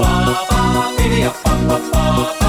Ba ba, bidi ba ba ba.